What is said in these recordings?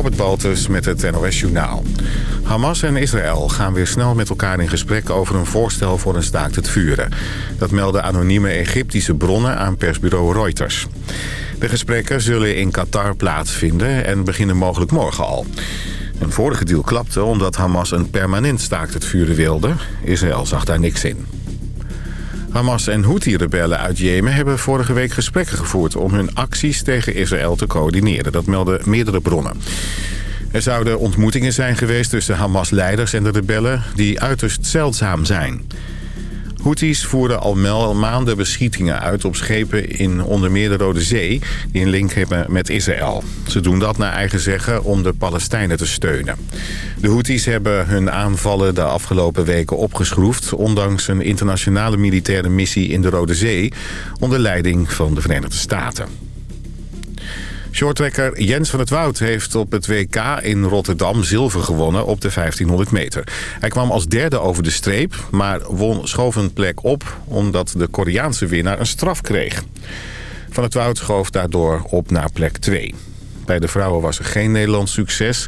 Robert Baltus met het NOS Journaal. Hamas en Israël gaan weer snel met elkaar in gesprek over een voorstel voor een staakt het vuren. Dat melden anonieme Egyptische bronnen aan persbureau Reuters. De gesprekken zullen in Qatar plaatsvinden en beginnen mogelijk morgen al. Een vorige deal klapte omdat Hamas een permanent staakt het vuren wilde. Israël zag daar niks in. Hamas en Houthi-rebellen uit Jemen hebben vorige week gesprekken gevoerd... om hun acties tegen Israël te coördineren. Dat melden meerdere bronnen. Er zouden ontmoetingen zijn geweest tussen Hamas-leiders en de rebellen... die uiterst zeldzaam zijn. Houthis voeren al maanden beschietingen uit op schepen in onder meer de Rode Zee... die een link hebben met Israël. Ze doen dat naar eigen zeggen om de Palestijnen te steunen. De Houthis hebben hun aanvallen de afgelopen weken opgeschroefd... ondanks een internationale militaire missie in de Rode Zee... onder leiding van de Verenigde Staten. Shorttrekker Jens van het Woud heeft op het WK in Rotterdam zilver gewonnen op de 1500 meter. Hij kwam als derde over de streep, maar won, schoof een plek op omdat de Koreaanse winnaar een straf kreeg. Van het Woud schoof daardoor op naar plek 2. Bij de vrouwen was er geen Nederlands succes.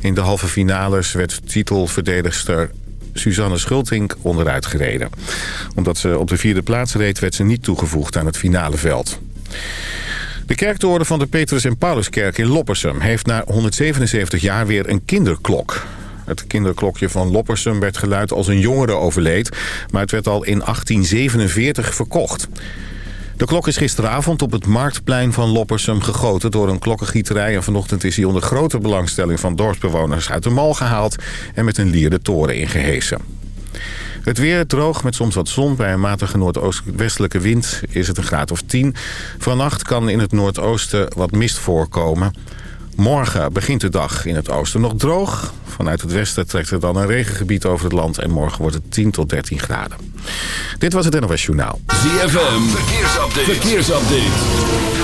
In de halve finales werd titelverdedigster Suzanne Schultink onderuit gereden. Omdat ze op de vierde plaats reed werd ze niet toegevoegd aan het finale veld. De kerktoren van de Petrus en Pauluskerk in Loppersum... heeft na 177 jaar weer een kinderklok. Het kinderklokje van Loppersum werd geluid als een jongere overleed... maar het werd al in 1847 verkocht. De klok is gisteravond op het marktplein van Loppersum gegoten door een klokkengieterij... en vanochtend is hij onder grote belangstelling van dorpsbewoners uit de mal gehaald... en met een lier de toren ingehesen. Het weer droog met soms wat zon. Bij een matige noordoost-westelijke wind is het een graad of 10. Vannacht kan in het noordoosten wat mist voorkomen. Morgen begint de dag in het oosten nog droog. Vanuit het westen trekt er dan een regengebied over het land... en morgen wordt het 10 tot 13 graden. Dit was het NOS Journaal. ZFM, verkeersupdate. verkeersupdate.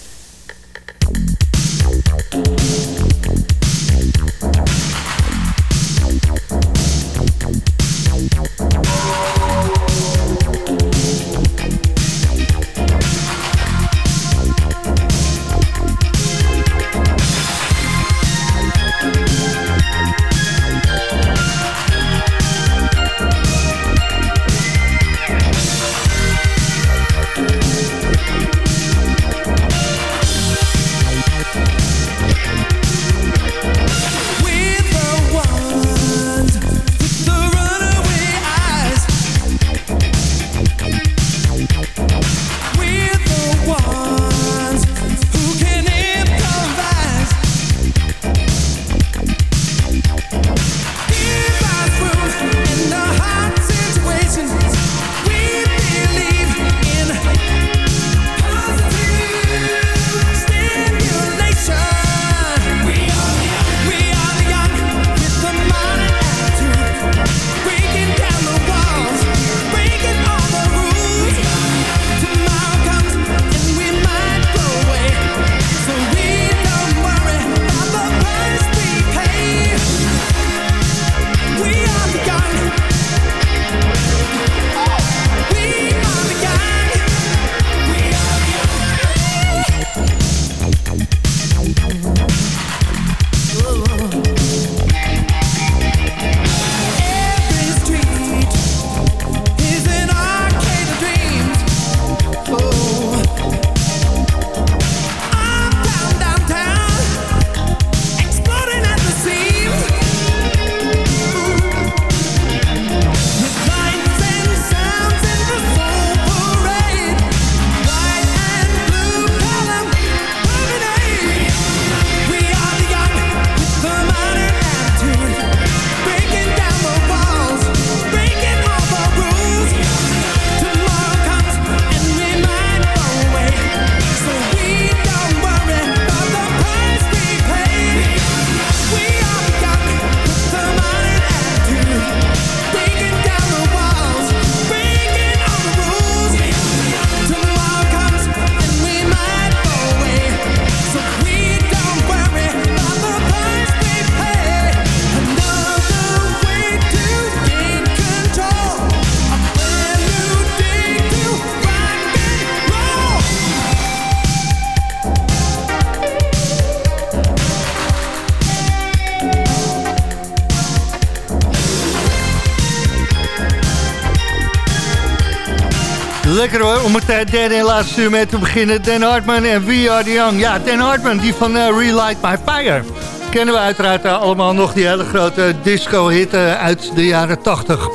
Om het derde en laatste uur mee te beginnen. Dan Hartman en We Are The Young. Ja, Dan Hartman, die van uh, Relight My Fire. Kennen we uiteraard allemaal nog die hele grote disco-hit uit de jaren 80.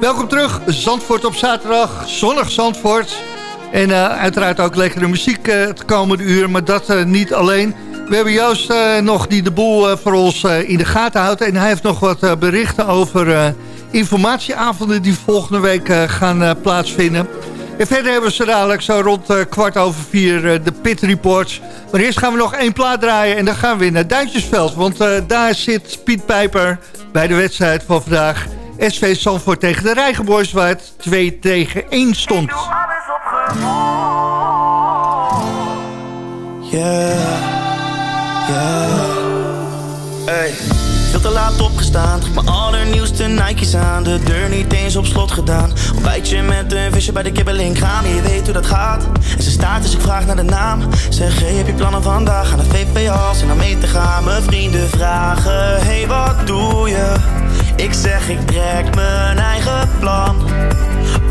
Welkom terug, Zandvoort op zaterdag, zonnig Zandvoort. En uiteraard ook lekkere muziek het komende uur, maar dat niet alleen... We hebben Joost nog die de boel voor ons in de gaten houdt. En hij heeft nog wat berichten over informatieavonden die volgende week gaan plaatsvinden. En verder hebben we ze dadelijk zo rond kwart over vier de Pit Reports. Maar eerst gaan we nog één plaat draaien en dan gaan we weer naar Duintjesveld. Want daar zit Piet Pijper bij de wedstrijd van vandaag. SV Zandvoort tegen de Rijgenboys waar het 2 tegen 1 stond. Yeah. Hey. Veel te laat opgestaan, trek allernieuwste Nike's aan De deur niet eens op slot gedaan Ontbijtje met een visje bij de kibbeling kraam Je weet hoe dat gaat En ze staat dus ik vraag naar de naam Zeg, hey, heb je plannen vandaag? Aan de VPA's en dan mee te gaan Mijn vrienden vragen, hey, wat doe je? Ik zeg, ik trek mijn eigen plan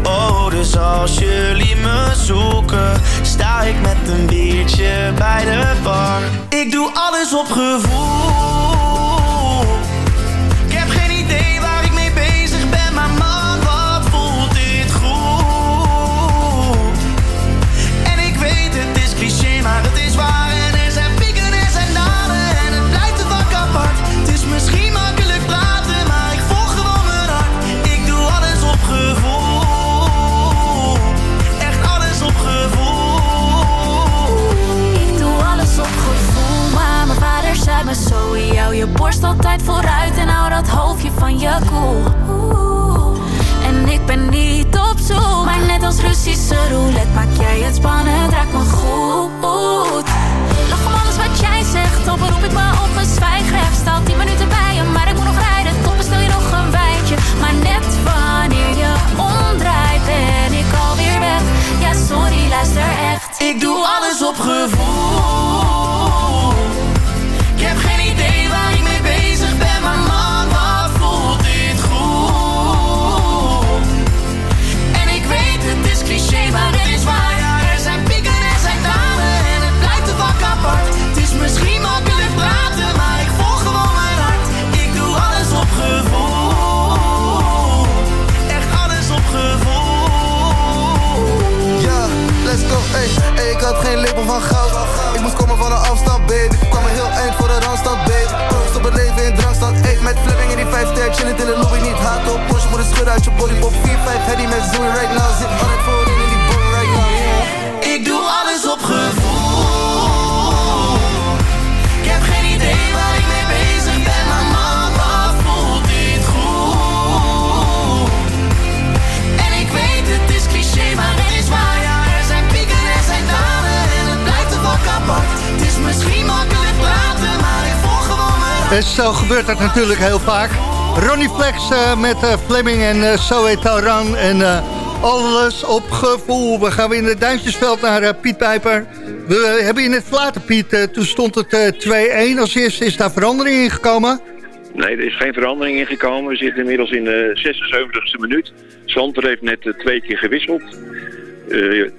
Oh, dus als jullie me zoeken, sta ik met een biertje bij de bar. Ik doe alles op gevoel. Borst altijd vooruit En hou dat hoofdje van je koel. Cool. En ik ben niet op zoek. Maar net als Russische roulette Maak jij het spannend, raak me goed 5 ster. Chillend in de lobby, niet haat op. Porsche moet een schud uit je body. Pop 4, 5, heady met Zoe right now. Zit altijd voorin in die boy right now, yeah. Ik doe alles op gevoel. Ik heb geen idee waar ik mee bezig ben, maar man, wat voelt dit goed? En ik weet, het is cliché, maar het is waar. Ja, er zijn pieken en er zijn dalen en het blijft een vak apart. Het is misschien makkelijk praten, maar ik volg gewoon. En zo gebeurt dat natuurlijk heel vaak. Ronnie Flex uh, met uh, Fleming en uh, Zoe Tauran en alles op gevoel. We gaan weer in het Duintjesveld naar Piet Pijper. We hebben je net verlaten, Piet. toen stond het 2-1. Als eerste is daar verandering in gekomen? Nee, er is geen verandering in gekomen. We zitten inmiddels in de 76e minuut. Santer heeft net twee keer gewisseld. Uh,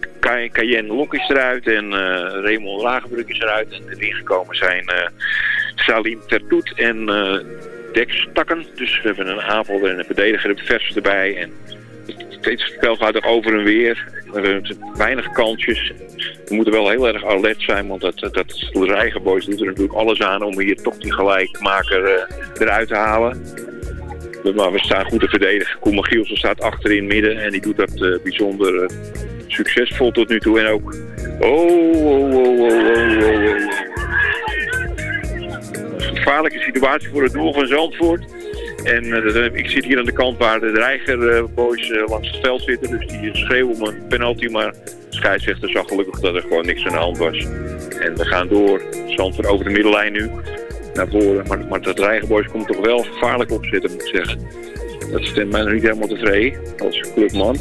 Cayenne Lok is eruit en Raymond Lagenbrug is eruit. En erin gekomen zijn Salim Tertoet en uh, Dex Takken. Dus we hebben een aanval en een verdediger vers erbij. En het spel gaat er over en weer. We hebben weinig kansjes. We moeten wel heel erg alert zijn, want dat, dat, Rijgenboys doet er natuurlijk alles aan om hier toch die gelijkmaker eruit te halen. Maar we staan goed te verdedigen. Koen Gielsen staat achterin midden en die doet dat bijzonder succesvol tot nu toe. En ook... Oh, oh, oh. Gevaarlijke situatie voor het doel van Zandvoort. En uh, ik zit hier aan de kant waar de Reiger-boys uh, langs het veld zitten. Dus die schreeuwen om een penalty. Maar de scheidsrechter zag gelukkig dat er gewoon niks aan de hand was. En we gaan door. Zandvoort over de middellijn nu. Naar voren. Maar, maar dat Reiger-boys komt toch wel gevaarlijk op zitten, moet zeggen. Dat stemt mij nog niet helemaal tevreden als clubman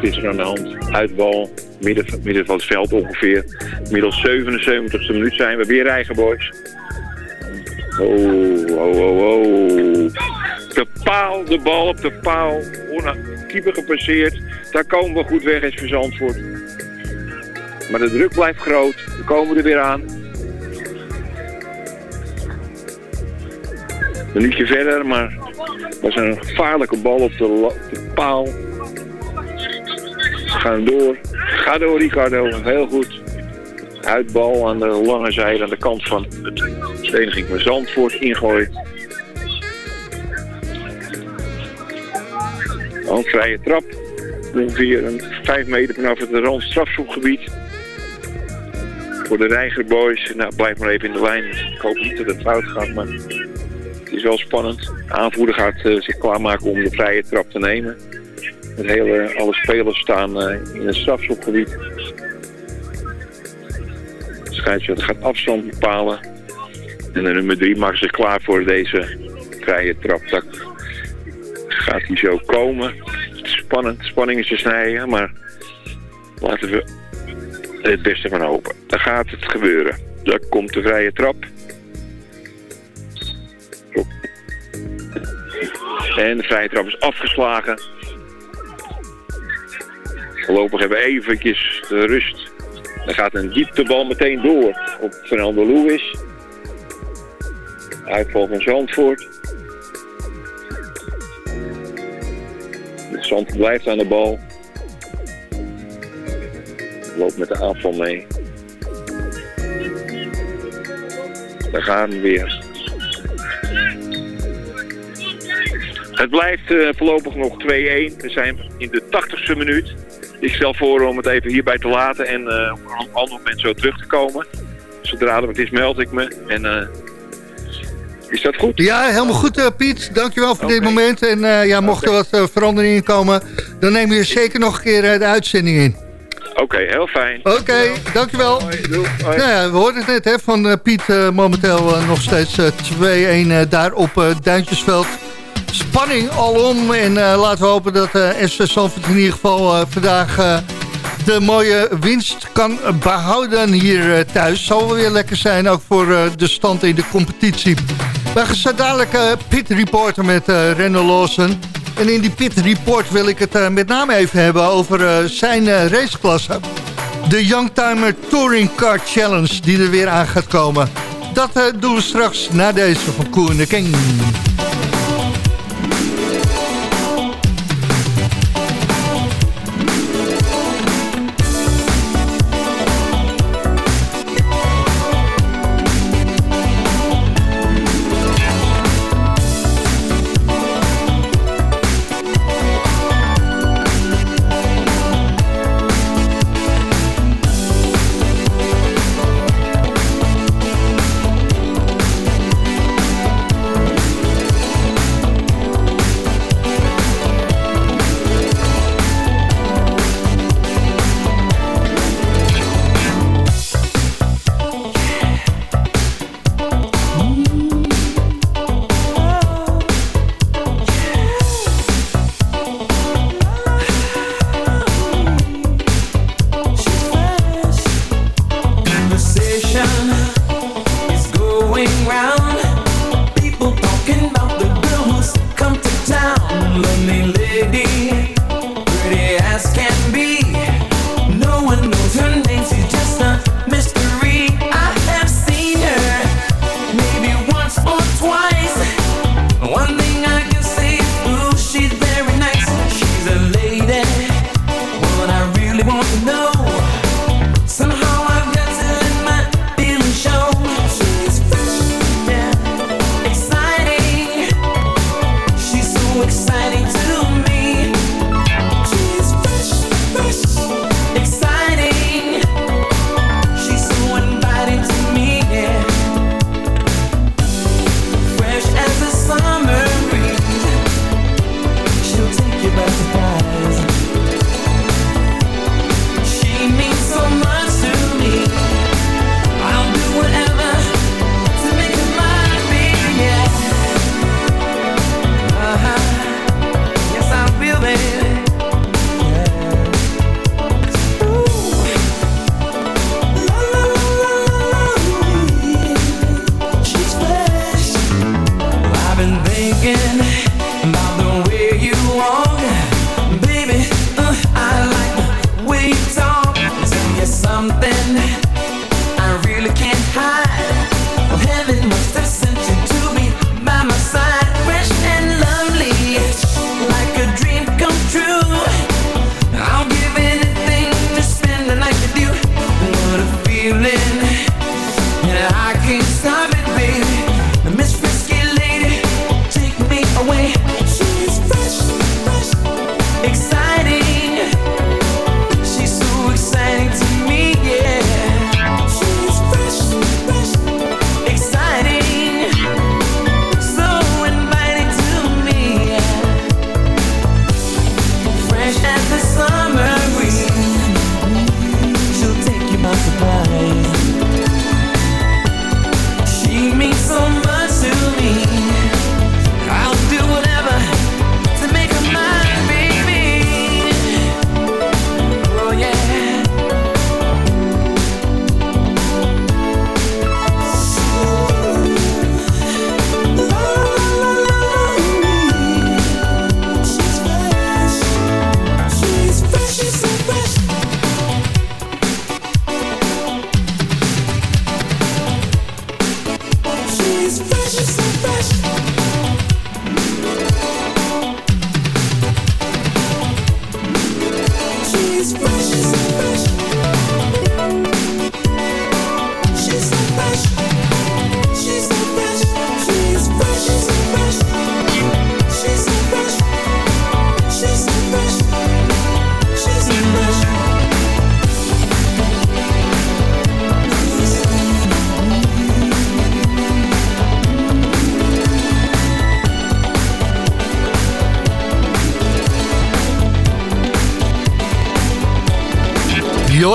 is er aan de hand. Uitbal, midden, van het veld ongeveer. Middels 77e minuut zijn we weer eigen boys. Oh, oh, oh, oh. De paal, de bal op de paal. Keeper gepasseerd. daar komen we goed weg, SV Zandvoort. Maar de druk blijft groot. We komen er weer aan. Een minuutje verder, maar was een gevaarlijke bal op de paal. We gaan door. Ga door, Ricardo. Heel goed. Uitbal aan de lange zijde aan de kant van het vereniging van Zandvoort ingooit. Een vrije trap. Ongeveer een 5 meter vanaf het rand strafschopgebied. Voor de Reiger Boys. Nou, blijf maar even in de lijn. Ik hoop niet dat het fout gaat, maar het is wel spannend. De aanvoerder gaat eh, zich klaarmaken om de vrije trap te nemen. Het hele, alle spelers staan eh, in het strafschopgebied. Scheidsrechter gaat afstand bepalen. En de nummer 3 maakt zich klaar voor deze vrije trap. Dat gaat hij zo komen. Het spannend, spanning is te snijden, maar laten we het beste van hopen. Dan gaat het gebeuren. Daar komt de vrije trap. En de vrije trap is afgeslagen. Voorlopig hebben we eventjes de rust. Dan gaat een dieptebal meteen door op Fernando Lewis. Uitval van Zandvoort. Zandvoort blijft aan de bal. Loopt met de aanval mee. Daar gaan we weer. Het blijft eh, voorlopig nog 2-1. We zijn in de 80ste minuut. Ik stel voor om het even hierbij te laten en eh, op een ander moment zo terug te komen. Zodra er wat is, meld ik me. En eh, is dat goed? Ja, helemaal goed eh, Piet. Dankjewel voor dit moment. En ja, mocht er wat veranderingen komen, dan nemen we je zeker nog een keer de uitzending in. Oké, heel fijn. Oké, dankjewel. Hoi, doei. Hoi. Nou ja, we hoorden het net hè, van Piet. momenteel nog steeds eh, 2-1 eh, daar op Duintjesveld. Spanning alom. En eh, laten we hopen dat eh SV Zandvoort in ieder geval eh, vandaag de mooie winst kan behouden hier thuis. Zal wel weer lekker zijn, ook voor de stand in de competitie. We gaan zo dadelijk Pit reporten met eh Randall Lawson. En in die Pit Report wil ik het met name even hebben over zijn raceklasse. De Youngtimer Touring Car Challenge die er weer aan gaat komen. Dat doen we straks na deze van Koen en de King.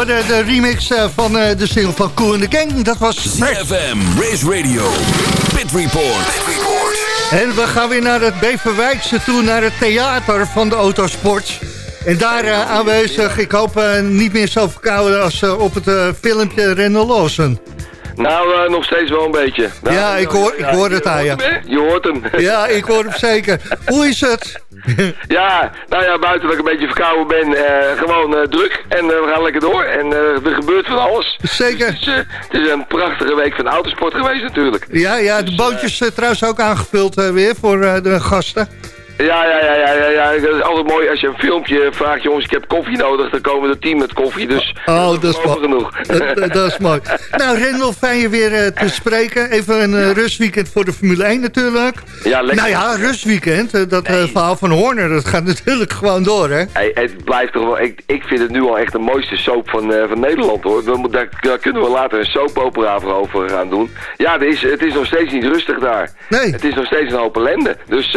Hoorde de remix eh, van eh, de single van Cool in the Gang. Dat was. ZFM, Race Radio, Pit Report. En we gaan weer naar het Beverwijkse toe, naar het theater van de autosport. En daar eh, aanwezig, ik hoop niet meer zo verkouden als op het filmpje Renault Lawson. Nou, eh, nog steeds wel een beetje. Nou, Ja, ik hoor- ik hoor het aan je. hoort hem, hè? Je hoort hem. Ja, ik hoor hem zeker. Hoe is het? Ja, nou ja, buiten dat ik een beetje verkouden ben, eh, gewoon eh, druk. En eh, we gaan lekker door. En eh, er gebeurt van alles. Zeker. Het is, eh, het is een prachtige week van autosport geweest natuurlijk. Ja, ja, de bootjes eh, trouwens ook aangevuld eh, weer voor eh, de gasten. Ja, ja, ja, ja, ja, ja. Het is altijd mooi als je een filmpje vraagt, jongens, ik heb koffie nodig. Dan komen de team met koffie, dus Oh, dat is mooi. genoeg. Dat, dat- dat is mooi. Nou, Rendel, fijn je weer eh, te spreken. Even een eh, rustweekend voor de Formule 1 natuurlijk. Ja, lekker. Nou ja, rustweekend. eh, dat verhaal van Horner, dat gaat natuurlijk gewoon door, hè? Hey, het blijft toch wel, ik, ik vind het nu al echt de mooiste soap van, van Nederland hoor. We, daar, daar kunnen we later een soapopera voor over gaan doen. Ja, er is, het is nog steeds niet rustig daar. Nee. Het is nog steeds een hoop ellende. Dus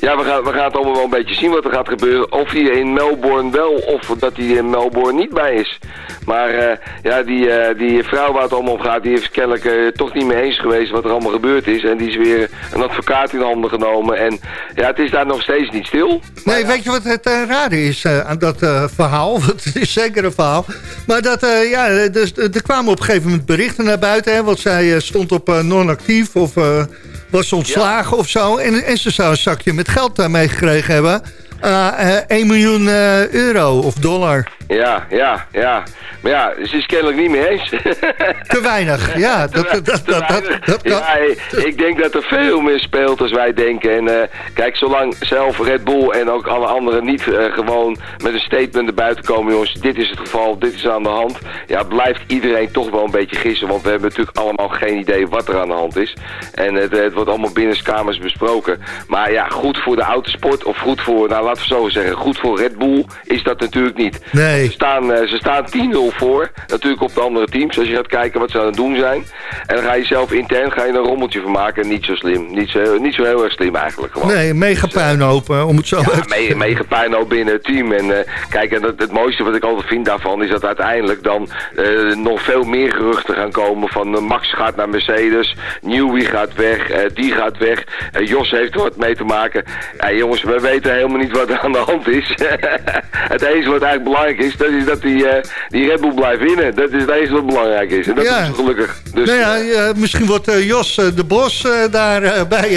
ja, we gaan, we gaan het allemaal wel een beetje zien wat er gaat gebeuren. Of hij in Melbourne wel, of dat hij in Melbourne niet bij is. Maar eh, ja, die, eh, die vrouw waar het allemaal om gaat, die is kennelijk eh, toch niet mee eens geweest wat er allemaal gebeurd is. En die is weer een advocaat in handen genomen. En ja, het is daar nog steeds niet stil. Nee, weet je wat het eh, rare is eh, aan dat eh, verhaal? Want het is zeker een verhaal. Maar dat, eh, ja, dus, eh, er kwamen op een gegeven moment berichten naar buiten. Hè, want zij eh, stond op eh, non-actief of eh, was ontslagen of zo. En, en ze zou een zakje met geld uh, meegekregen hebben. Eh, eh, 1 miljoen eh, euro of dollar. Ja, ja, ja. Maar ja, ze is kennelijk niet mee eens. Te weinig, ja. Dat, dat, dat, dat, kan. Ja, ik denk dat er veel meer speelt als wij denken. En eh, kijk, zolang zelf Red Bull en ook alle anderen niet eh, gewoon met een statement naar buiten komen, jongens, dit is het geval, dit is aan de hand. Ja, blijft iedereen toch wel een beetje gissen, want we hebben natuurlijk allemaal geen idee wat er aan de hand is. En het, het wordt allemaal binnenskamers besproken. Maar ja, goed voor de autosport of goed voor, nou laten we zo zeggen, goed voor Red Bull is dat natuurlijk niet. Nee. Ze staan, eh, ze staan 10-0 voor. Natuurlijk op de andere teams. Als je gaat kijken wat ze aan het doen zijn. En dan ga je zelf intern ga je een rommeltje van maken. Niet zo slim. Niet zo, niet zo heel erg slim eigenlijk gewoon. Nee, mega puinhoop, eh, om het zo Ja, mega puinhoop binnen het team. En eh, kijk, en het, het mooiste wat ik altijd vind daarvan is dat uiteindelijk dan eh, nog veel meer geruchten gaan komen van eh, Max gaat naar Mercedes, Newey gaat weg, eh, die gaat weg, eh, Jos heeft er wat mee te maken. Ja, jongens, we weten helemaal niet wat er aan de hand is. het enige wat eigenlijk belangrijk is, dat is dat die, eh, die Red Bull blijft winnen. Dat is het enige wat belangrijk is. En dat Ja. is gelukkig. Dus, Nou ja, eh, misschien wordt eh, Jos de Bos daar bij,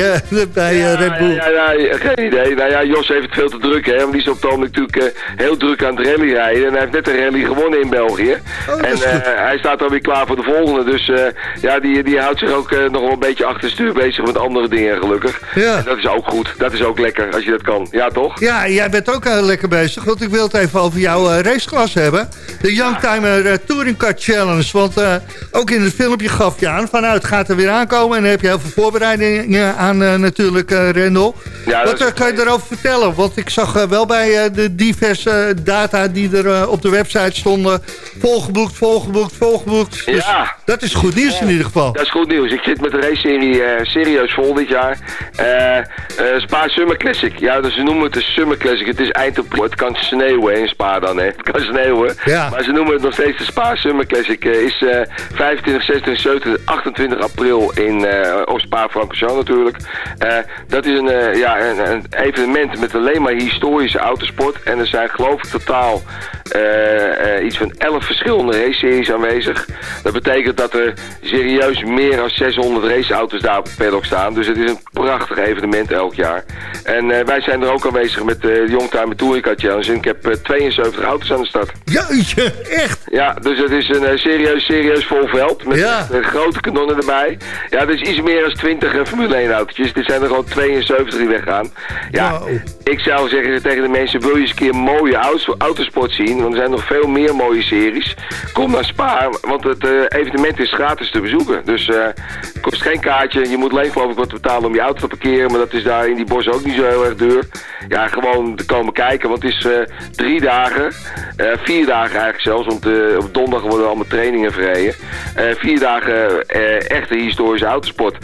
bij eh, Red Bull. Ja, ja, ja, geen idee. Nou ja, Jos heeft het veel te druk, hè. Want die is op het ogenblik natuurlijk heel druk aan het rally rijden. En hij heeft net een rally gewonnen in België. Oh, en is hij staat alweer klaar voor de volgende. Dus ja, die, die houdt zich ook nog wel een beetje achter stuur bezig met andere dingen, gelukkig. Ja. En dat is ook goed. Dat is ook lekker, als je dat kan. Ja, toch? Ja, jij bent ook lekker bezig, want ik wil het even over jouw eh, raceklas hebben. De Youngtimer eh, Touring Car Challenge. Want eh, ook in het filmpje je gaf je aan van het gaat er weer aankomen. En dan heb je heel veel voorbereidingen aan eh, natuurlijk, Rendel. Ja, Wat kan je daarover vertellen? Want ik zag wel bij de diverse data die er op de website stonden... volgeboekt, volgeboekt, volgeboekt. Dus Ja. dat is goed nieuws in ieder geval. Dat is goed nieuws. Ik zit met de race-serie serieus vol dit jaar. Spa Summer Classic. Ja, dus ze noemen het de Summer Classic. Het is eind april. Het kan sneeuwen in Spa dan, hè. Kan sneeuwen. Ja. Maar ze noemen het nog steeds de Spa Summer Classic. Eh, is eh 25, 26, 27, 28 april in eh op Spa-Francorchamps natuurlijk. Eh, dat is een, ja, een, een evenement met alleen maar historische autosport. En er zijn geloof ik totaal iets van 11 verschillende race-series aanwezig. Dat betekent dat er serieus meer dan 600 raceauto's daar op het paddock staan. Dus het is een prachtig evenement elk jaar. En wij zijn er ook aanwezig met de Youngtimer Touring Car Challenge. En ik heb eh, 72 auto's aan de start. Jeetje, echt? Ja, dus het is een eh, serieus, serieus vol veld. Met Ja. eh, grote kanonnen erbij. Ja, er is iets meer dan 20 eh, Formule 1 autootjes. Er zijn er gewoon 72 die weggaan. Ja, Wow. ik zou zeggen tegen de mensen, wil je eens een keer mooie auto- autosport zien? Want er zijn nog veel meer mooie series. Kom naar Spa, want het evenement is gratis te bezoeken. Dus het kost geen kaartje. Je moet alleen geloof ik wat betalen om je auto te parkeren. Maar dat is daar in die bos ook niet zo heel erg duur. Ja, gewoon te komen kijken. Want het is drie dagen. Eh, vier dagen eigenlijk zelfs. Want eh, op donderdag worden allemaal trainingen verreden. Eh, vier dagen echte historische autosport.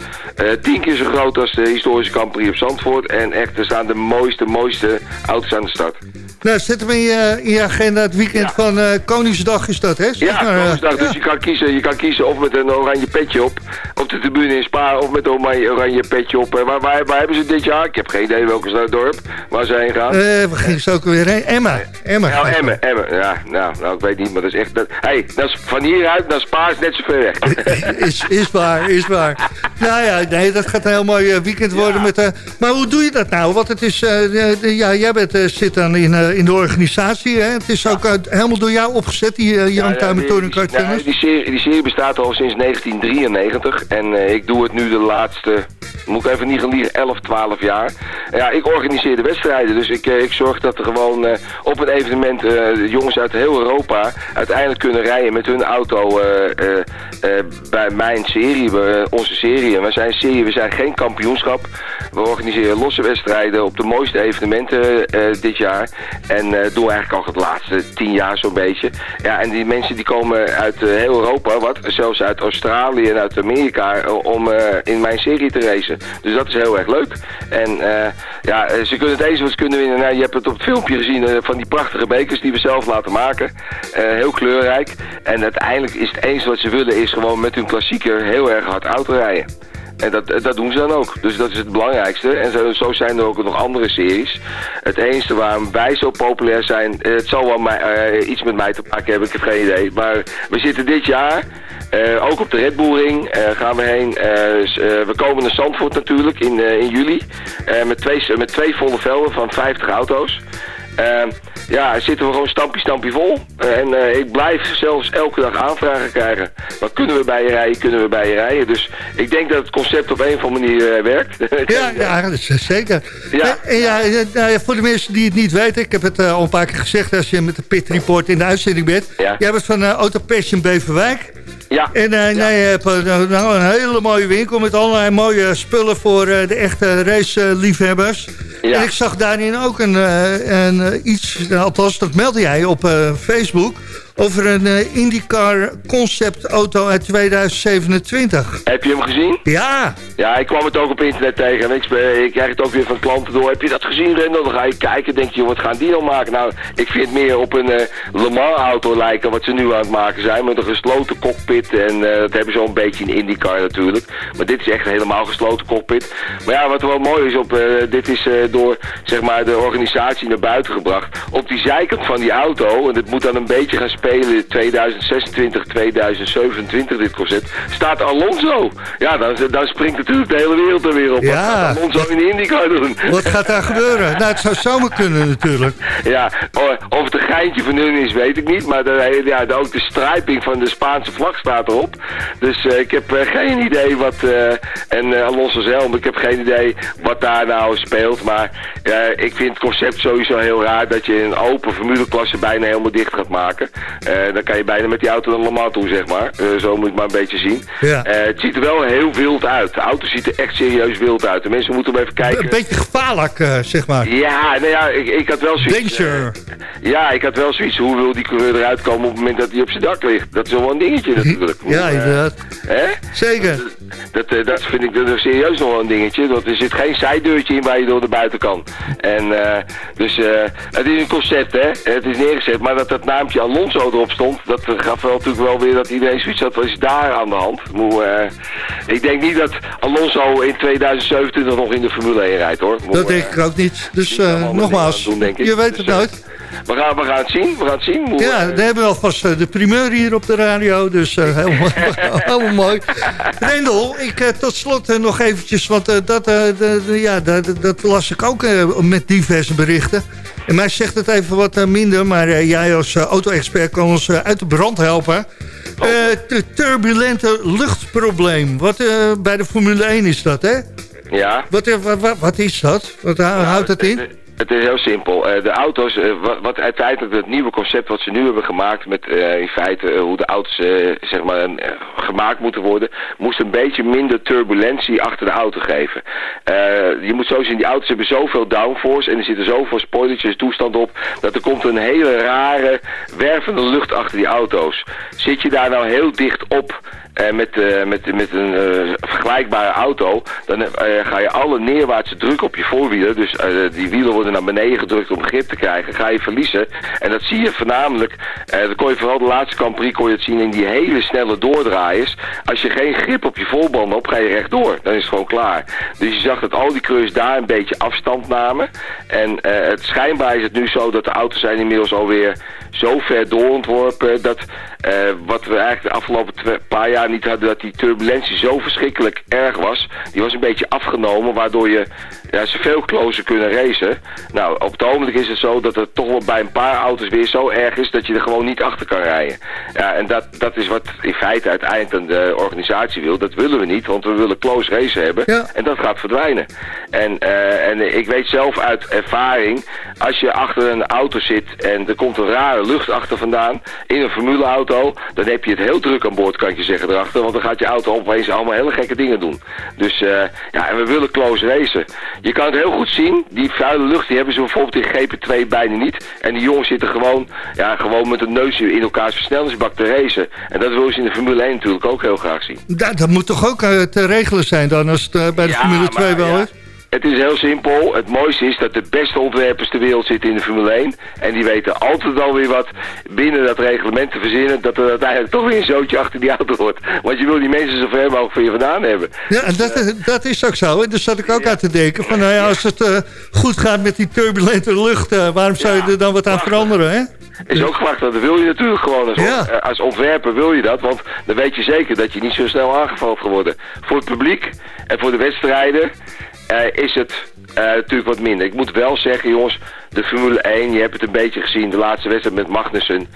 Tien keer zo groot als de historische Grand op Zandvoort. En echt, er staan de mooiste, mooiste auto's aan de start. Nou, zet hem in je, in je agenda. Het weekend Ja. van Koningsdag is dat, hè? Zeg Ja, maar, Koningsdag. ja. Dus je kan, kiezen, je kan kiezen of met een oranje petje op, op de tribune in Spa, of met een oranje, oranje petje op. Waar, waar, waar hebben ze dit jaar? Ik heb geen idee welke stad- dorp waar ze heen gaan. We gingen ze ook weer heen. Emma. Emma. Nou, Emmen, Ja, nou, nou, ik weet niet, maar dat is echt... Dat, hey, dat is van hieruit naar Spa is net zo ver weg. is, is waar, is waar. Nou ja, nee, dat gaat een heel mooi eh, weekend worden. Met, eh, maar hoe doe je dat nou? Want het is, eh, de- de- ja, jij bent, zit dan in, in de organisatie. Hè? Het is ook helemaal door jou opgezet, die uh, Young Time die, Car die, nou, die, serie, die serie bestaat al sinds 1993 en ik doe het nu de laatste, moet even niet gaan liegen, 11, 12 jaar. Ja, ik organiseer de wedstrijden, dus ik, eh, ik zorg dat er gewoon eh, op een evenement eh, jongens uit heel Europa uiteindelijk kunnen rijden met hun auto bij mijn serie, onze serie. En we zijn serie, we zijn geen kampioenschap. We organiseren losse wedstrijden op de mooiste evenementen dit jaar. En doen eigenlijk al het laatste tien jaar zo'n beetje. Ja, en die mensen die komen uit heel Europa, wat, zelfs uit Australië en uit Amerika, om in mijn serie te racen. Dus dat is heel erg leuk. En eh, ja, eh, ze kunnen het eens wat kunnen winnen. Nou, je hebt het op het filmpje gezien eh, van die prachtige bekers die we zelf laten maken. Heel kleurrijk. En uiteindelijk is het eens wat ze willen is gewoon met hun klassieker heel erg hard autorijden. En dat, eh, dat doen ze dan ook. Dus dat is het belangrijkste. En zo, zijn er ook nog andere series. Het enige waarom wij zo populair zijn, eh, het zal wel mij, eh, iets met mij te maken hebben, ik heb geen idee. Maar we zitten dit jaar, ook op de Red Bull Ring, gaan we heen. We komen naar Zandvoort natuurlijk in, in juli. Met, twee, met twee volle velden van 50 auto's. Ja, zitten we gewoon stampie stampie vol. Eh, en eh, ik blijf zelfs elke dag aanvragen krijgen. Wat kunnen we bij je rijden, kunnen we bij je rijden. Dus ik denk dat het concept op een of andere manier eh, werkt. Ja, ja, dat is zeker. Ja. En ja, nou ja, voor de mensen die het niet weten, ik heb het al een paar keer gezegd als je met de Pit Report in de uitzending bent. Ja. Jij bent van Auto Passion Beverwijk. Ja. En nou, je hebt eh, nou, een hele mooie winkel met allerlei mooie spullen voor de echte raceliefhebbers. En ik zag daarin ook een, eh, een eh, iets, althans dat meldde jij op eh, Facebook, over een eh, IndyCar conceptauto uit 2027. Heb je hem gezien? Ja, Ja, ik kwam het ook op internet tegen. En ik, ik krijg het ook weer van klanten door. Heb je dat gezien, Rendel? Dan ga je kijken denk je, wat gaan die dan maken? Nou, ik vind het meer op een eh Le Mans auto lijken wat ze nu aan het maken zijn. Met een gesloten cockpit. En eh, dat hebben ze al een beetje in IndyCar natuurlijk. Maar dit is echt een helemaal gesloten cockpit. Maar ja, wat wel mooi is, op, dit is door zeg maar, de organisatie naar buiten gebracht. Op die zijkant van die auto, en dit moet dan een beetje gaan spelen 2026, 2027 dit concept, staat Alonso. Ja, dan, dan springt natuurlijk de hele wereld er weer op. Ja. Alonso in de IndyCar doen? wat gaat daar gebeuren? Nou, het zou zomaar kunnen natuurlijk. Ja, of het een geintje van hun is, weet ik niet. Maar de, ja, de- ook de striping van de Spaanse vlag staat erop. Dus eh, ik heb eh, geen idee wat... eh, en Alonso zelf, ik heb geen idee wat daar nou speelt. Maar ik vind het concept sowieso heel raar dat je een open formuleklasse bijna helemaal dicht gaat maken. Eh, dan kan je bijna met die auto naar Le Mans toe, zeg maar. Eh, zo moet je het maar een beetje zien. Ja. Eh, het ziet er wel heel wild uit. De auto ziet er echt serieus wild uit. De mensen moeten hem even kijken. Een beetje gevaarlijk, zeg maar. Ja, nou ja, ik, ik had wel zoiets. Danger. ja, ik had wel zoiets. Hoe wil die coureur eruit komen op het moment dat hij op zijn dak ligt? Dat is wel een dingetje natuurlijk. Ja, inderdaad. Hè? Zeker. Dat, eh, dat vind ik dat is serieus nog wel een dingetje. Want er zit geen zijdeurtje in waar je door de buiten kan. En dus het is een concept, hè. Het is neergezet. Maar dat dat naampje Alonso erop stond, dat eh, gaf wel natuurlijk wel weer dat iedereen zoiets had. Wat is daar aan de hand? Moe, eh, ik denk niet dat Alonso in 2027 nog in de Formule 1 rijdt, hoor. Moe, Dat eh, denk ik ook niet. Dus eh, nogmaals, doen, je weet Dus, het eh, nooit. We gaan, we gaan het zien, we gaan het zien. Ja, eh, we hebben alvast eh, de primeur hier op de radio, dus eh, helemaal, helemaal mooi. Rendel, ik tot slot nog eventjes, want dat, de- ja, dat, dat las ik ook met diverse berichten. En mij zegt het even wat minder, maar jij als auto-expert kan ons uit de brand helpen. De turbulente luchtprobleem, wat bij de Formule 1 is dat, hè? ja. Wat, wat, wat, wat is dat? Wat hou- houdt dat in? Het is heel simpel. Eh, de auto's, eh, wat, uiteindelijk het nieuwe concept wat ze nu hebben gemaakt met eh, in feite hoe de auto's zeg maar gemaakt moeten worden, moest een beetje minder turbulentie achter de auto geven. Je moet zo zien, die auto's hebben zoveel downforce en er zitten zoveel spoilertjes toestand op, dat er komt een hele rare wervende lucht achter die auto's. Zit je daar nou heel dicht op eh, met, eh, met, met een eh, vergelijkbare auto, dan ga je alle neerwaartse druk op je voorwielen, dus die wielen worden naar beneden gedrukt om grip te krijgen, ga je verliezen. En dat zie je voornamelijk, dan kon je vooral de laatste Grand Prix kon je het zien in die hele snelle doordraaiers. Als je geen grip op je voorbanden hebt, ga je rechtdoor. Dan is het gewoon klaar. Dus je zag dat al die coureurs daar een beetje afstand namen. En het schijnbaar is het nu zo dat de auto's zijn inmiddels alweer zo ver doorontworpen dat eh, wat we eigenlijk de afgelopen paar jaar niet hadden, dat die turbulentie zo verschrikkelijk erg was. Die was een beetje afgenomen, waardoor je ja, ze veel closer kunnen racen. Nou, op het ogenblik is het zo dat het toch wel bij een paar auto's weer zo erg is dat je er gewoon niet achter kan rijden. Ja, en dat, dat is wat in feite uiteindelijk de organisatie wil. Dat willen we niet, want we willen close racen hebben. Ja. En dat gaat verdwijnen. En, eh, en ik weet zelf uit ervaring, als je achter een auto zit en er komt een rare lucht achter vandaan, in een formuleauto, dan heb je het heel druk aan boord, kan ik je zeggen, erachter. Want dan gaat je auto opeens allemaal hele gekke dingen doen. Dus eh, ja, en we willen close racen. Je kan het heel goed zien, die vuile lucht, die hebben ze bijvoorbeeld in GP2 bijna niet. En die jongens zitten gewoon, ja, gewoon met een neus in elkaars versnellingsbak te racen. En dat willen ze in de Formule 1 natuurlijk ook heel graag zien. Dat, dat moet toch ook eh, te regelen zijn dan, als het eh, bij de Ja, Formule 2 maar wel ja, is? Het is heel simpel. Het mooiste is dat de beste ontwerpers ter wereld zitten in de Formule 1. En die weten altijd alweer wat binnen dat reglement te verzinnen. Dat er uiteindelijk toch weer een zootje achter die auto wordt. Want je wil die mensen zo ver mogelijk van je vandaan hebben. Ja, en dat, dat is ook zo. Hè? Daar zat ik ook aan te denken. Van, nou ja, als het eh, goed gaat met die turbulente lucht, eh, waarom zou je Ja, er dan wat aan prachtig. veranderen? Hè? Is ook prachtig. Dat wil je natuurlijk gewoon als, Ja. als ontwerper wil je dat. Want dan weet je zeker dat je niet zo snel aangevallen gaat worden. Voor het publiek en voor de wedstrijden is het eh, natuurlijk wat minder. Ik moet wel zeggen jongens, de Formule 1, je hebt het een beetje gezien. De laatste wedstrijd met Magnussen.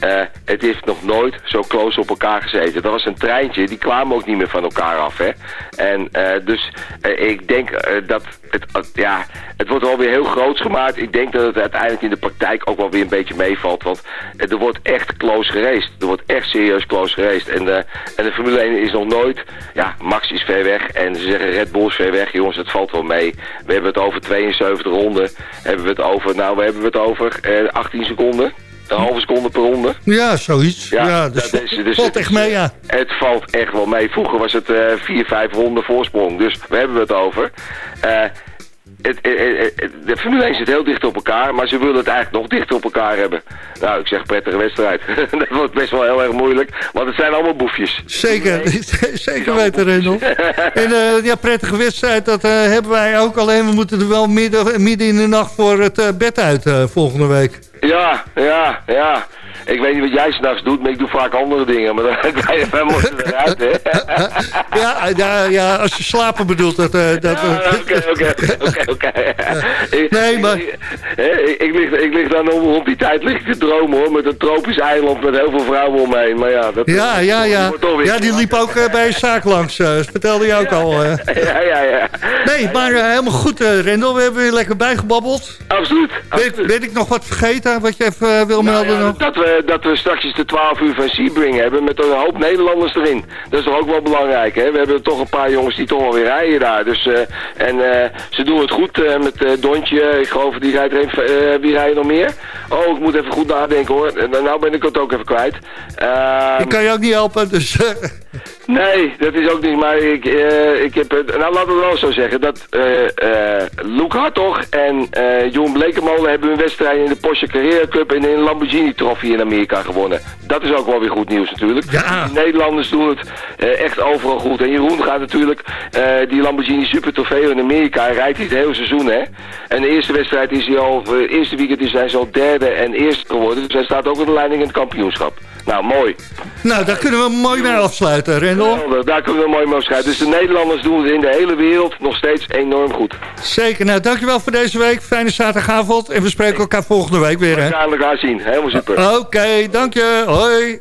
Eh, het heeft nog nooit zo close op elkaar gezeten. Dat was een treintje, die kwamen ook niet meer van elkaar af. Hè? En eh, dus eh, ik denk dat het, ja, het wordt wel weer heel groots gemaakt. Ik denk dat het uiteindelijk in de praktijk ook wel weer een beetje meevalt. Want er wordt echt close geraced. Er wordt echt serieus close geraced. En, en de Formule 1 is nog nooit... Ja, Max is ver weg en ze zeggen Red Bull is ver weg. Jongens, het valt wel mee. We hebben het over 72 ronden. Hebben we het over, nou, we hebben het over eh, 18 seconden. Een halve seconde per ronde. Ja, zoiets. Ja, Ja, dus dat is- dus valt het echt mee, ja. Het valt echt wel mee. Vroeger was het eh, vier, vijf ronden voorsprong. Dus we hebben het over. Eh, het, eh, eh, de Formule 1 zit heel dicht op elkaar, maar ze willen het eigenlijk nog dichter op elkaar hebben. Nou, ik zeg prettige wedstrijd. dat wordt best wel heel erg moeilijk, want het zijn allemaal boefjes. Zeker, zeker weten, Rendel. En ja, prettige wedstrijd, dat hebben wij ook. Alleen we moeten er wel midden, midden in de nacht voor het bed uit volgende week. Ja, ja, ja. Ik weet niet wat jij s'nachts doet, maar ik doe vaak andere dingen. Maar dan, wij moeten eruit, hè. Ja, ja, ja, als je slapen bedoelt. Dat, eh, Oké, oké, oké, Nee, maar- Ik, ik, ik, lig, ik lig dan om, rond die tijd lig ik te dromen hoor, met een tropisch eiland met heel veel vrouwen omheen. Maar ja, dat Ja, ja, ja. wordt toch weer- Ja, die liep ook eh, bij een zaak langs. eh, dat vertelde je ook al. Ja, ja, ja. Nee, maar helemaal goed, Rendel. We hebben weer lekker bijgebabbeld. Absoluut. Ik, ben ik nog wat vergeten wat je even wil Nou melden ja, nog? dat, we, dat we straks de 12 uur van Sebring hebben met een hoop Nederlanders erin. Dat is toch ook wel belangrijk, hè? We hebben toch een paar jongens die toch wel weer rijden daar. Dus, eh, en eh, ze doen het goed eh, met Dontje. Ik geloof die rijdt er even. wie rijdt er nog meer? Oh, ik moet even goed nadenken hoor. Nou ben ik het ook even kwijt. Ik kan je ook niet helpen, dus... Nee, dat is ook niet. Maar ik, eh, ik heb het. Nou, laten we wel zo zeggen. Dat eh eh Luke Hartog en eh Jeroen Blekemolen hebben hun wedstrijd in de Porsche Carrera Cup en in de Lamborghini Trophy in Amerika gewonnen. Dat is ook wel weer goed nieuws natuurlijk. Ja. Die Nederlanders doen het echt overal goed. En Jeroen gaat natuurlijk die Lamborghini Super Trofeo in Amerika. Hij rijdt hij het hele seizoen, hè. En de eerste wedstrijd is hij al, eerste weekend is hij zo derde en eerste geworden. Dus hij staat ook op de leiding in het kampioenschap. Nou, mooi. nou, daar kunnen we mooi mee afsluiten, Rendel. Daar kunnen we mooi mee afscheiden. Dus de Nederlanders doen het in de hele wereld nog steeds enorm goed. Zeker. Nou, dankjewel voor deze week. Fijne zaterdagavond. En we spreken elkaar volgende week weer, We hè? gaan elkaar zien. Helemaal super. Oké, dank je. Hoi.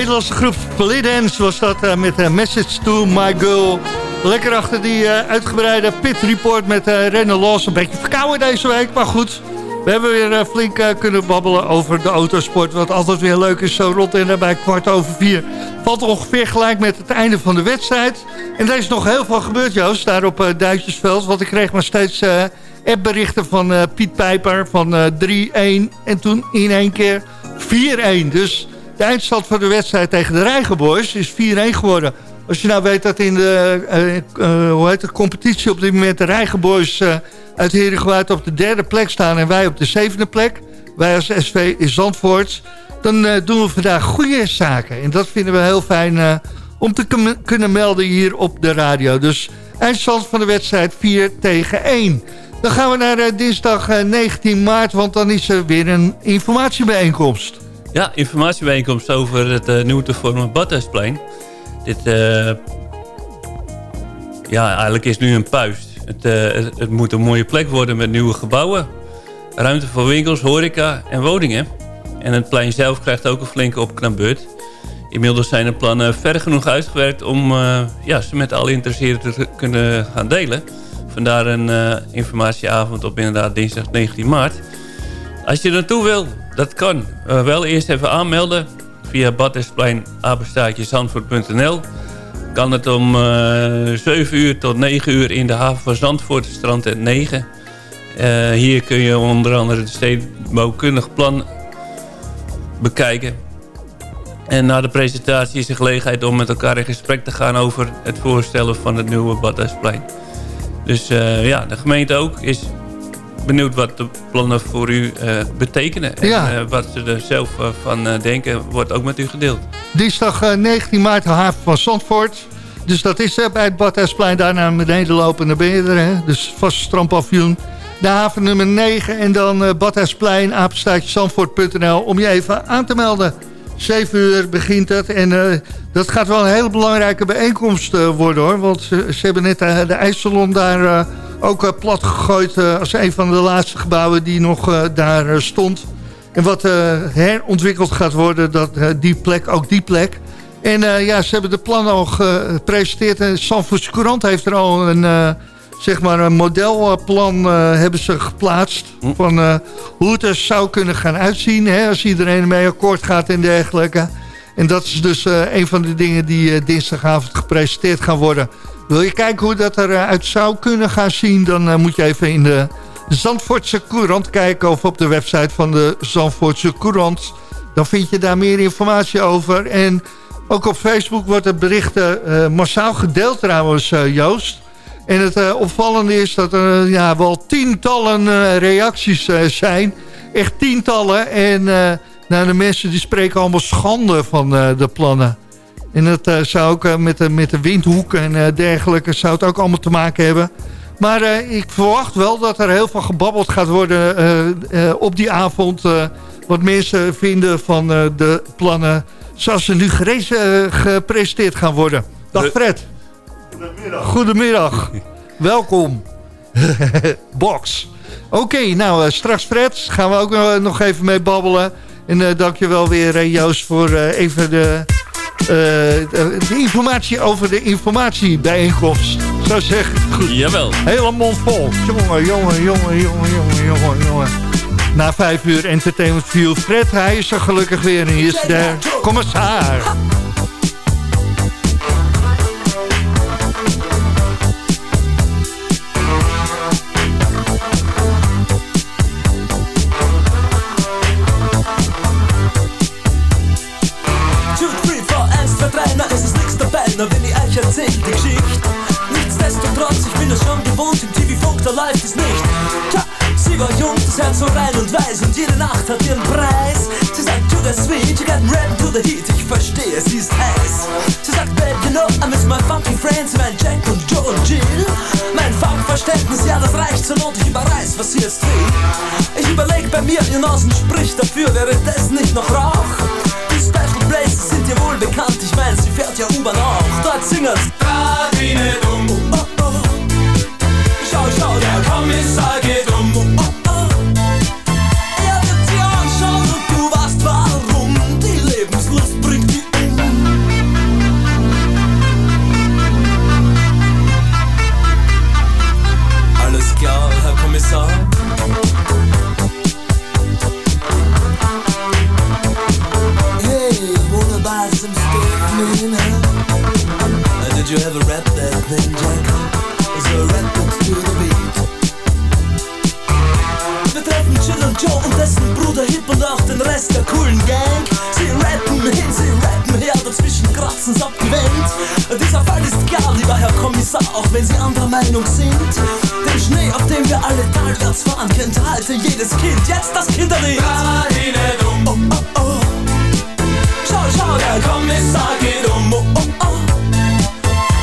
Nederlandse groep Polydance was dat uh, met uh, Message to My Girl. Lekker achter die uh, uitgebreide pit report met uh, René Los. Een beetje verkouden deze week, maar goed. We hebben weer flink kunnen babbelen over de autosport. Wat altijd weer leuk is, zo rond en bij kwart over vier. Valt ongeveer gelijk met het einde van de wedstrijd. En er is nog heel veel gebeurd, Joost, daar op Duitsersveld. Want ik kreeg maar steeds appberichten van Piet Pijper van 3-1 en toen in één keer 4-1. Dus de eindstand van de wedstrijd tegen de Rijgenboys is 4-1 geworden. Als je nou weet dat in de hoe heet het, competitie op dit moment de Rijgenboys uit Herengewaard op de derde plek staan... en wij op de zevende plek, wij als SV in Zandvoort... dan doen we vandaag goede zaken. En dat vinden we heel fijn om te kunnen melden hier op de radio. Dus eindstand van de wedstrijd 4 tegen 1. Dan gaan we naar dinsdag uh, 19 maart, want dan is er weer een informatiebijeenkomst. Ja, informatiebijeenkomst over het uh, nieuw te vormen Badhuisplein. Dit, ja, eigenlijk is nu een puist. Het, het, het, moet een mooie plek worden met nieuwe gebouwen. Ruimte voor winkels, horeca en woningen. En het plein zelf krijgt ook een flinke opknapbeurt. Inmiddels zijn de plannen ver genoeg uitgewerkt om ja, ze met alle interesseerden te kunnen gaan delen. Vandaar een informatieavond op inderdaad dinsdag 19 maart. Als je naartoe wil, dat kan. Uh, wel eerst even aanmelden via badesplein zandvoort.nl. Kan het om 7 uur tot 9 uur in de haven van Zandvoort, strand en 9. hier kun je onder andere het stedenbouwkundig plan bekijken en na de presentatie is er gelegenheid om met elkaar in gesprek te gaan over het voorstellen van het nieuwe Badhuisplein. Dus uh, ja, de gemeente ook is benieuwd wat de plannen voor u uh, betekenen. Ja. En uh, wat ze er zelf van denken, wordt ook met u gedeeld. Dinsdag 19 maart de haven van Zandvoort. Dus dat is bij het Badhuisplein. Daarna naar beneden lopen, dan ben je er. Hè? Dus vast strandpavioen. De haven nummer 9 en dan Badhuisplein, apenstaatje zandvoort.nl om je even aan te melden. 7 uur begint het. En uh, dat gaat wel een hele belangrijke bijeenkomst uh, worden hoor. Want ze, ze hebben net uh, de IJsselon daar ook plat gegooid... als een van de laatste gebouwen die nog daar stond. En wat herontwikkeld gaat worden, dat, die plek, ook die plek. En ja, ze hebben de plannen al gepresenteerd. En Sanfordse Courant heeft er al een zeg maar een modelplan uh, hebben ze geplaatst. Hm. Van uh, hoe het er zou kunnen gaan uitzien. Hè, als iedereen mee akkoord gaat en dergelijke. En dat is dus uh, een van de dingen die dinsdagavond gepresenteerd gaan worden. Wil je kijken hoe dat eruit zou kunnen gaan zien... dan moet je even in de Zandvoortse Courant kijken... of op de website van de Zandvoortse Courant. Dan vind je daar meer informatie over. En ook op Facebook wordt het berichten massaal gedeeld trouwens, Joost... En het opvallende is dat er ja, wel tientallen reacties zijn. Echt tientallen. En nou, de mensen die spreken allemaal schande van de plannen. En dat zou ook met, de, met de windhoeken en dergelijke zou het ook allemaal te maken hebben. Maar ik verwacht wel dat er heel veel gebabbeld gaat worden op die avond. wat mensen vinden van de plannen zoals ze nu gepresenteerd gaan worden. Dag Fred. Goedemiddag. Goedemiddag. Welkom. Box. Oké, okay, nou uh, straks Fred gaan we ook uh, nog even mee babbelen. En uh, dankjewel weer Joost voor even de, de, de, informatie over de informatiebijeenkomst. Zo zeg goed. Jawel. Hele mond vol. Jongen, jongen, jongen, jongen, jongen, jongen, jongen. Na vijf uur Entertainment View. Fred, hij is er gelukkig weer en is de commissaris. Gewohnt Im TV-Funk, da läuft es nicht. Tja, sie war jung, das Herz so rein und weiß Und jede Nacht hat ihren Preis. Sie sagt, to the sweet, you get ready to the heat. Ich verstehe, sie ist heiß. Sie sagt, babe, you know, I miss my funky friends Mein Jack und Joe und Jill. Mein Funkverständnis, ja, das reicht zur Not Ich überreiß, was sie jetzt will. Ich überleg bei mir, ihr Nasen spricht dafür Wäre das nicht noch Rauch? Special Places sind dir wohl bekannt Ich mein, sie fährt ja U-Bahn auch. Dort singen's. Grad wie ne. Schau, schau, der dessen Bruder Hip und auch den Rest der coolen Gang. Sie rappen hin, sie rappen her, dazwischen kratzen's abgewählt. Dieser Fall ist klar, lieber Herr Kommissar, auch wenn Sie anderer Meinung sind. Den Schnee, auf dem wir alle talwärts fahren, kennt heute jedes Kind. Jetzt das Kinderlied. Oh, oh, oh. Schau, schau, der Kommissar geht um. Oh, oh, oh.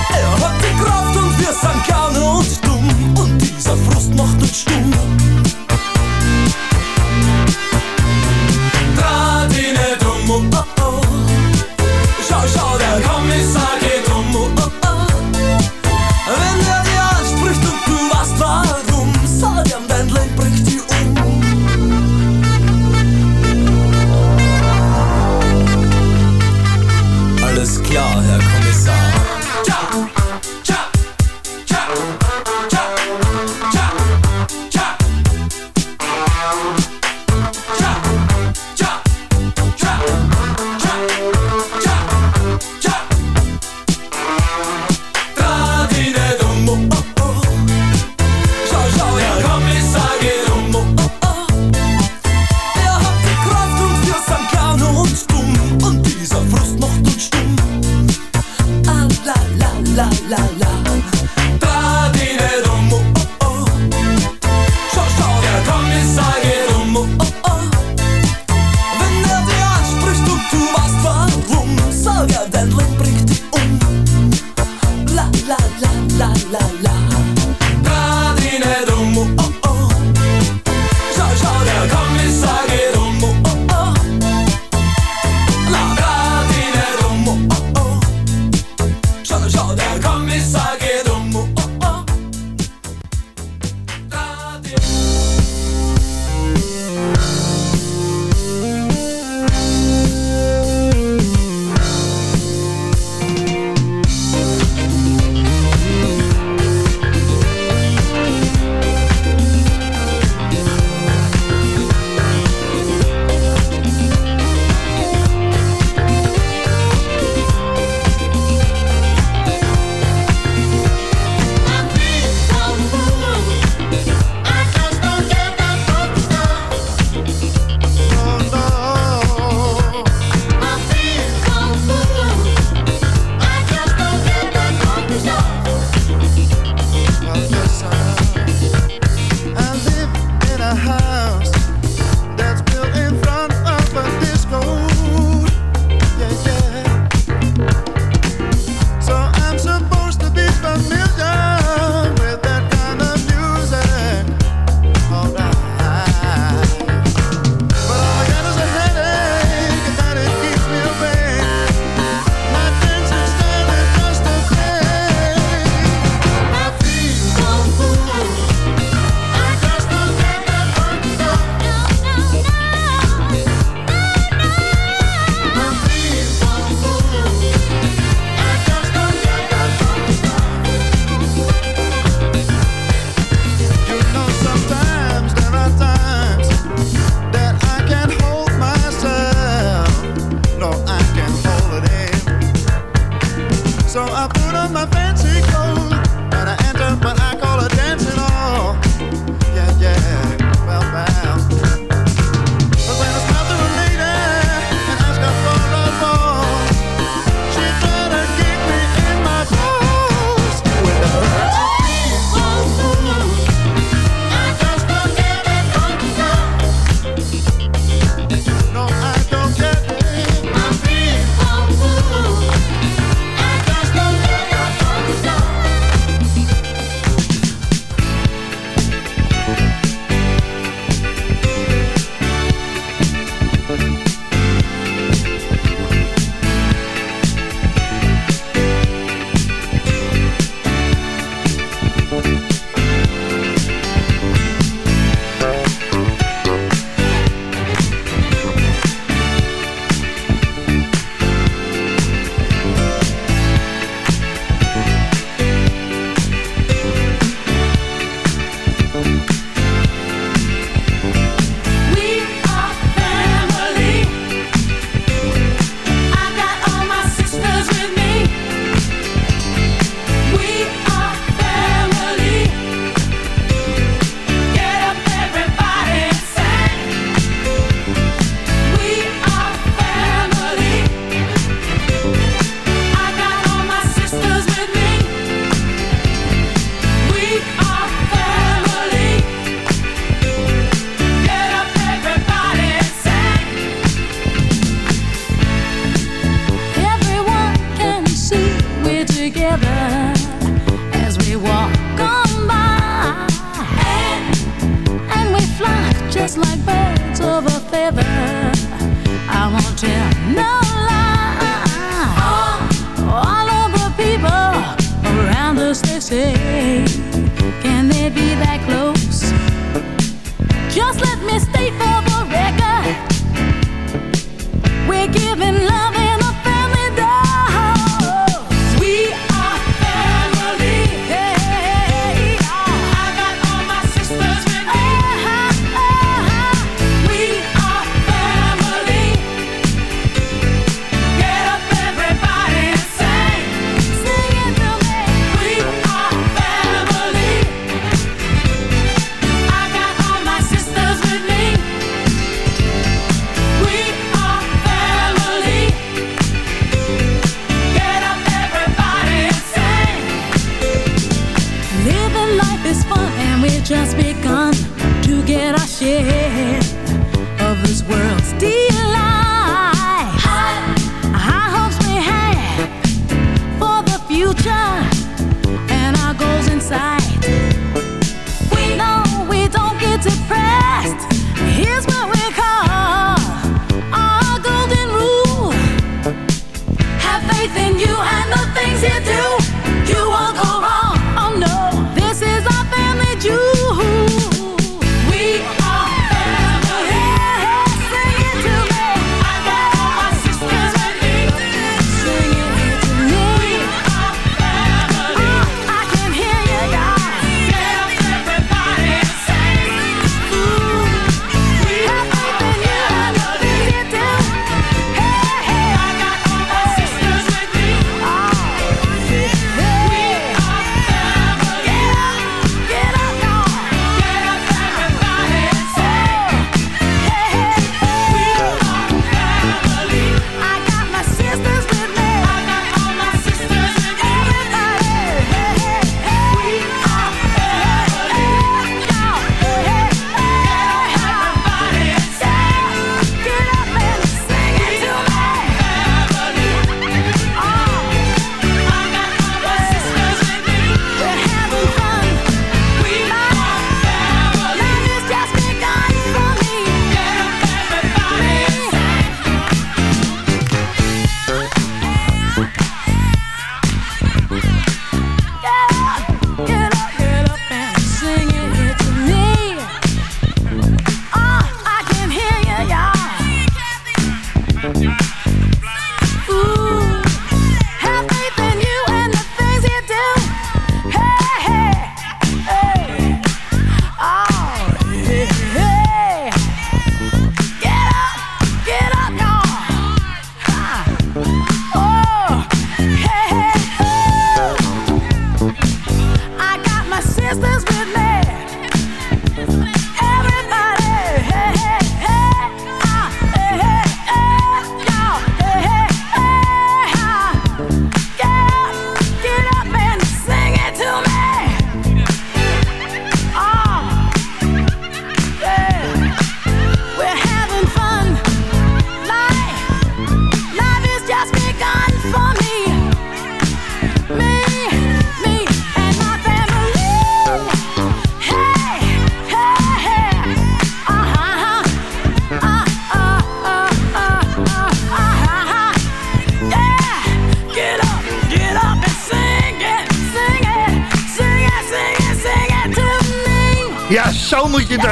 Er hat die Kraft und wir sind gerne und dumm. Und dieser Frust macht uns stumm.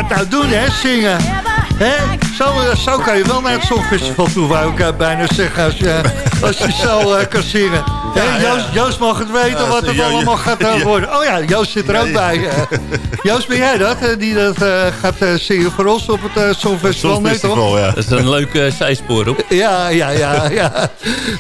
Nou doen, hè, zingen. Hè? Zo, zo kan je wel naar het Songfestival toe, wou ik eh, bijna zeggen, als je, als je zo eh, kan zingen. Ja, ja. Joost, Joost mag het weten Ja, wat het ja, allemaal ja. gaat eh, Ja. worden. Oh ja, Joost zit er ook Ja, bij. ja. eh. Joost, ben jij dat, eh, die dat eh, gaat eh, zingen voor ons op het eh, Songfestival? Nee, toch? Dat is een leuk eh, zijspoor op. Ja, ja, ja, ja.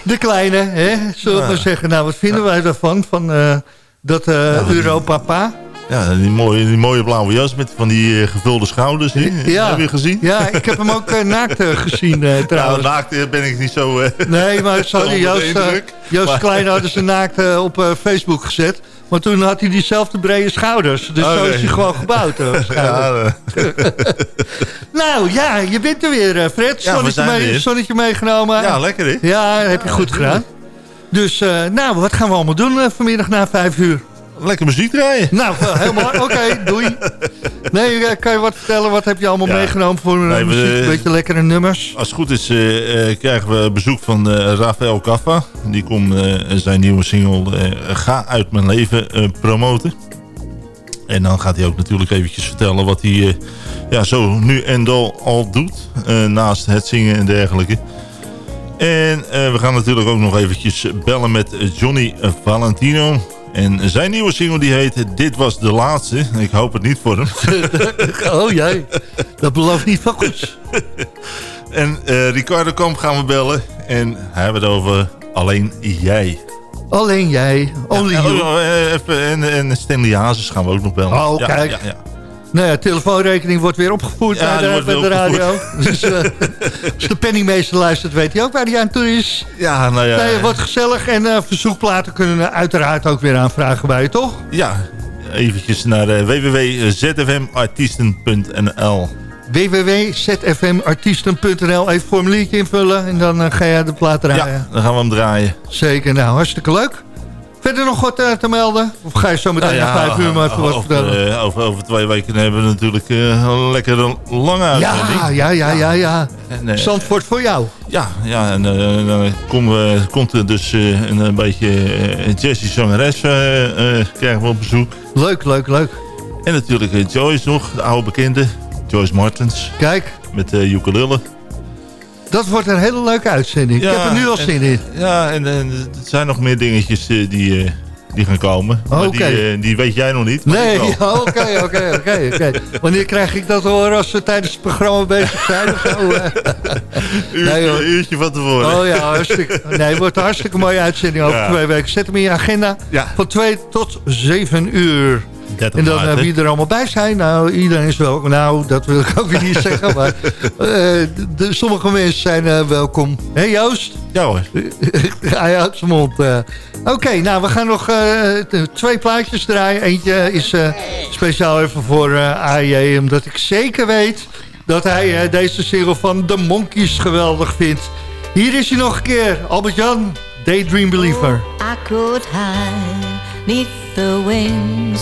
De kleine, hè, zullen we Ja. maar zeggen. Nou, wat vinden wij daarvan, van eh, dat eh Europa-pa? Ja, die mooie, die mooie blauwe jas met van die eh, gevulde schouders. Die, Ja. Heb je gezien? Ja, ik heb hem ook eh, naakt eh, gezien Nou, trouwens. naakt eh, ben ik niet zo... Nee, maar sorry, Joost. Joost Klein hadden ze naakt op Facebook gezet. Maar toen had hij diezelfde brede schouders. Dus Oh, zo nee. is hij gewoon gebouwd. Ja, nou ja, je bent er weer, Fred. Zonnetje, mee, zonnetje meegenomen. ja, lekker hè? Ja, heb je goed gedaan. Dus, nou, wat gaan we allemaal doen vanmiddag na vijf uur? Lekker muziek draaien. Nou, eh, helemaal, oké, doei. Nee, eh, kan je wat vertellen? Wat heb je allemaal Ja. meegenomen voor eh, Nee, we- muziek? Een beetje lekkere nummers. Als het goed is eh, eh, krijgen we bezoek van eh, Rafael Kaffa. Die komt eh, zijn nieuwe single eh, Ga uit mijn leven eh, promoten. En dan gaat hij ook natuurlijk eventjes vertellen wat hij eh, ja, zo nu en dan al doet. eh, naast het zingen en dergelijke. En eh, we gaan natuurlijk ook nog eventjes bellen met Johnny Valentino. En zijn nieuwe single die heet Dit was de laatste. Ik hoop het niet voor hem. oh jij, dat belooft niet van goed. En eh, Ricardo Kamp gaan we bellen. En hij hebben het over Alleen Jij. Alleen jij, only Ja, you. oh, eh, en, en Stanley Hazes gaan we ook nog bellen. Oh, Ja, kijk. Ja. Nou ja, telefoonrekening wordt weer opgevoerd Ja, bij de, bij radio. Dus eh, als de penningmeester luistert, weet hij ook waar hij aan toe is. Ja, nou ja. Nee, wordt gezellig en eh, verzoekplaten kunnen we uiteraard ook weer aanvragen bij je, toch? Ja, eventjes naar uh, www.zfmartiesten.nl www.zfmartiesten.nl Even formuliertje invullen en dan uh, ga je de plaat draaien. Ja, dan gaan we hem draaien. Zeker, nou hartstikke leuk. Verder nog wat uh, te melden? Of ga je zo meteen Nou ja, vijf uur maar wat over, vertellen? eh, over, over twee weken hebben we natuurlijk eh, een lekkere lange uitzending. Ja, ja, ja, ja, ja. En, eh, Zandvoort voor jou. Ja, ja en eh, dan komen we- komt er dus eh, een, een beetje jazzy zangeres eh, eh, krijgen we op bezoek. Leuk, leuk, leuk. En natuurlijk eh, Joyce nog, de oude bekende. Joyce Martens. Kijk. Met uh, ukulele. Dat wordt een hele leuke uitzending. Ik heb er nu al en- zin in. Ja, en, en er zijn nog meer dingetjes eh, die, eh, die gaan komen. Die, eh, die weet jij nog niet. Nee, oké, oké, oké. Wanneer krijg ik dat horen als we tijdens het programma bezig zijn? Of zo? Uurtje, hoor. uurtje van tevoren. Oh ja, hartstikke, nee, het wordt een hartstikke mooie uitzending over Ja. twee weken. Zet hem in je agenda van 2 tot 7 uur. 30 En dan maart, eh, wie er allemaal bij zijn. Nou, iedereen is welkom. Nou, dat wil ik ook weer niet zeggen. Maar eh, de, sommige mensen zijn eh, welkom. Hé Joost? Ja hoor. Hij houdt zijn mond. eh. Oké, nou, we gaan nog eh, twee plaatjes draaien. Eentje is eh, speciaal even voor eh AJ. Omdat ik zeker weet dat hij eh, deze single van The Monkeys geweldig vindt. Hier is hij nog een keer. Albert-Jan, Daydream Believer. I could hide neath the wings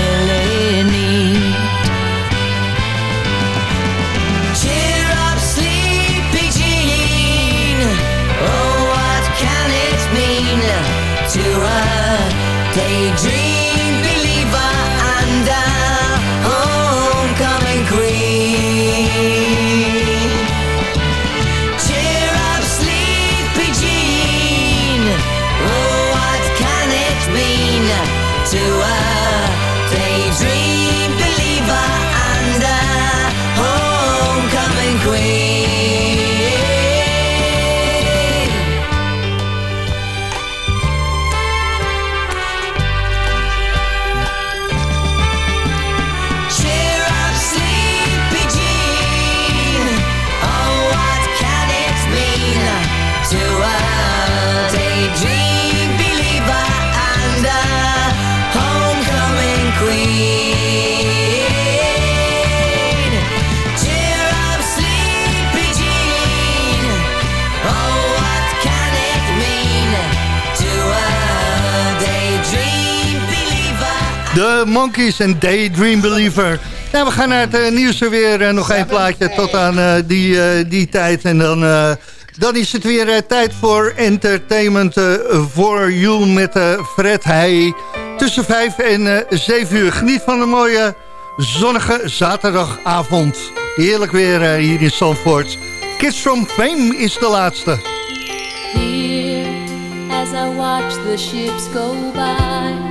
daydream De Monkeys en Daydream Believer. Nou, we gaan naar het eh, nieuws er weer. eh, nog één plaatje tot aan eh, die, eh, die tijd. En dan, eh, dan is het weer eh, tijd voor Entertainment for You met eh, Fred Heij. Tussen 5 en eh 7 uur. Geniet van een mooie zonnige zaterdagavond. Heerlijk weer eh, hier in Zandvoort. Kids from Fame is de laatste. Here, as I watch the ships go by,